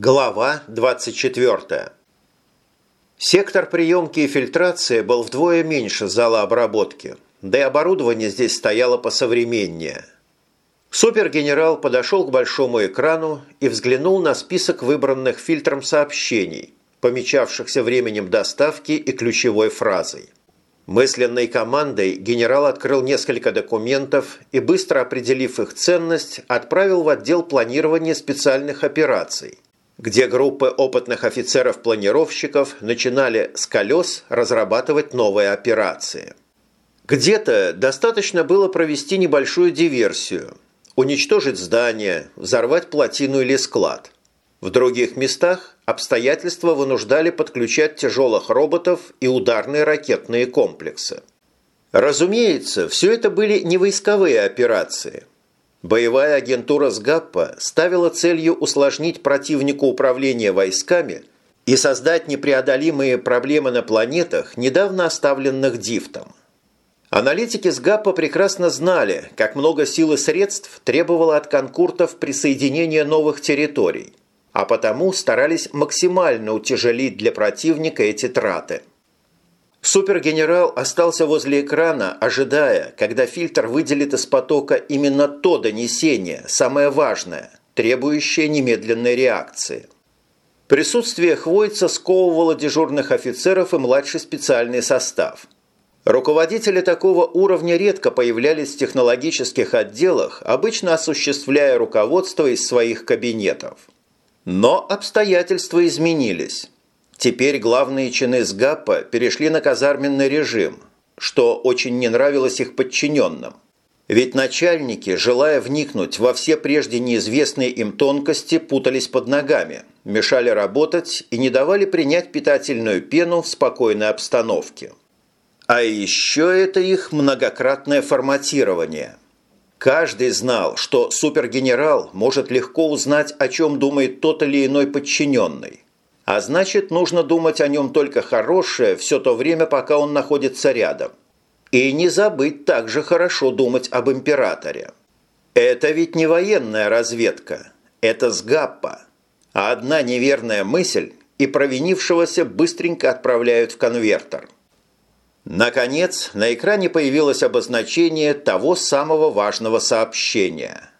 Глава 24. Сектор приемки и фильтрации был вдвое меньше зала обработки, да и оборудование здесь стояло посовременнее. Супергенерал подошел к большому экрану и взглянул на список выбранных фильтром сообщений, помечавшихся временем доставки и ключевой фразой. Мысленной командой генерал открыл несколько документов и, быстро определив их ценность, отправил в отдел планирования специальных операций – где группы опытных офицеров-планировщиков начинали с колес разрабатывать новые операции. Где-то достаточно было провести небольшую диверсию, уничтожить здание, взорвать плотину или склад. В других местах обстоятельства вынуждали подключать тяжелых роботов и ударные ракетные комплексы. Разумеется, все это были не войсковые операции – Боевая агентура СГАППа ставила целью усложнить противнику управление войсками и создать непреодолимые проблемы на планетах, недавно оставленных Дифтом. Аналитики СГАПа прекрасно знали, как много сил и средств требовало от конкуртов присоединения новых территорий, а потому старались максимально утяжелить для противника эти траты – Супергенерал остался возле экрана, ожидая, когда фильтр выделит из потока именно то донесение, самое важное, требующее немедленной реакции. Присутствие Хвойца сковывало дежурных офицеров и младший специальный состав. Руководители такого уровня редко появлялись в технологических отделах, обычно осуществляя руководство из своих кабинетов. Но обстоятельства изменились. Теперь главные чины с ГАПа перешли на казарменный режим, что очень не нравилось их подчиненным. Ведь начальники, желая вникнуть во все прежде неизвестные им тонкости, путались под ногами, мешали работать и не давали принять питательную пену в спокойной обстановке. А еще это их многократное форматирование. Каждый знал, что супергенерал может легко узнать, о чем думает тот или иной подчиненный. А значит, нужно думать о нем только хорошее все то время, пока он находится рядом. И не забыть также хорошо думать об императоре. Это ведь не военная разведка, это сгаппа. А одна неверная мысль и провинившегося быстренько отправляют в конвертер. Наконец, на экране появилось обозначение того самого важного сообщения –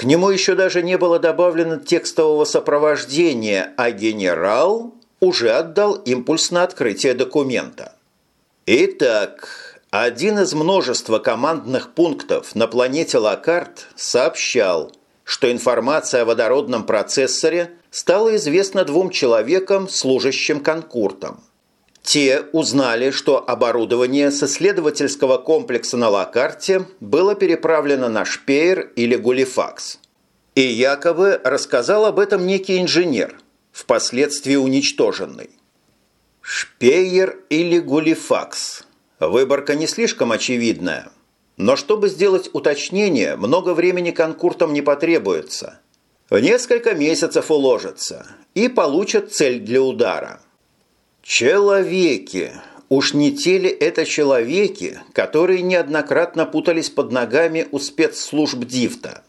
к нему еще даже не было добавлено текстового сопровождения, а генерал уже отдал импульс на открытие документа. Итак, один из множества командных пунктов на планете Лакарт сообщал, что информация о водородном процессоре стала известна двум человекам, служащим конкуртом. Те узнали, что оборудование с исследовательского комплекса на Лакарте было переправлено на Шпеер или Гулифакс. И якобы рассказал об этом некий инженер, впоследствии уничтоженный. Шпеер или Гулифакс. Выборка не слишком очевидная. Но чтобы сделать уточнение, много времени конкуртам не потребуется. В несколько месяцев уложатся и получат цель для удара – Человеки! Уж не те ли это человеки, которые неоднократно путались под ногами у спецслужб Дифта?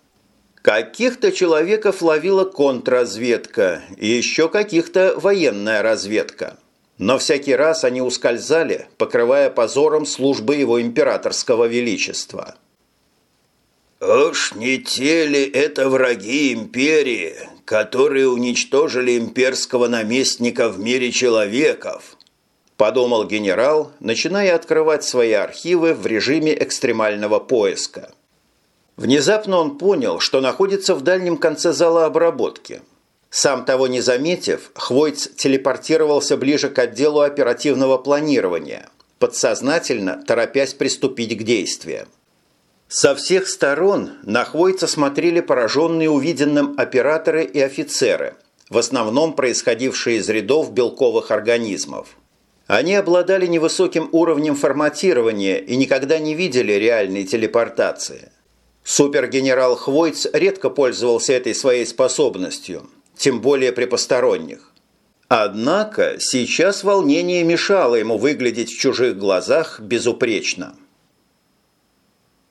Каких-то человеков ловила контрразведка, и еще каких-то военная разведка. Но всякий раз они ускользали, покрывая позором службы его императорского величества. «Уж не те ли это враги империи, которые уничтожили имперского наместника в мире человеков?» подумал генерал, начиная открывать свои архивы в режиме экстремального поиска. Внезапно он понял, что находится в дальнем конце зала обработки. Сам того не заметив, Хвойц телепортировался ближе к отделу оперативного планирования, подсознательно торопясь приступить к действиям. Со всех сторон на Хвойца смотрели пораженные увиденным операторы и офицеры, в основном происходившие из рядов белковых организмов. Они обладали невысоким уровнем форматирования и никогда не видели реальной телепортации. Супергенерал Хвойц редко пользовался этой своей способностью, тем более при посторонних. Однако сейчас волнение мешало ему выглядеть в чужих глазах безупречно –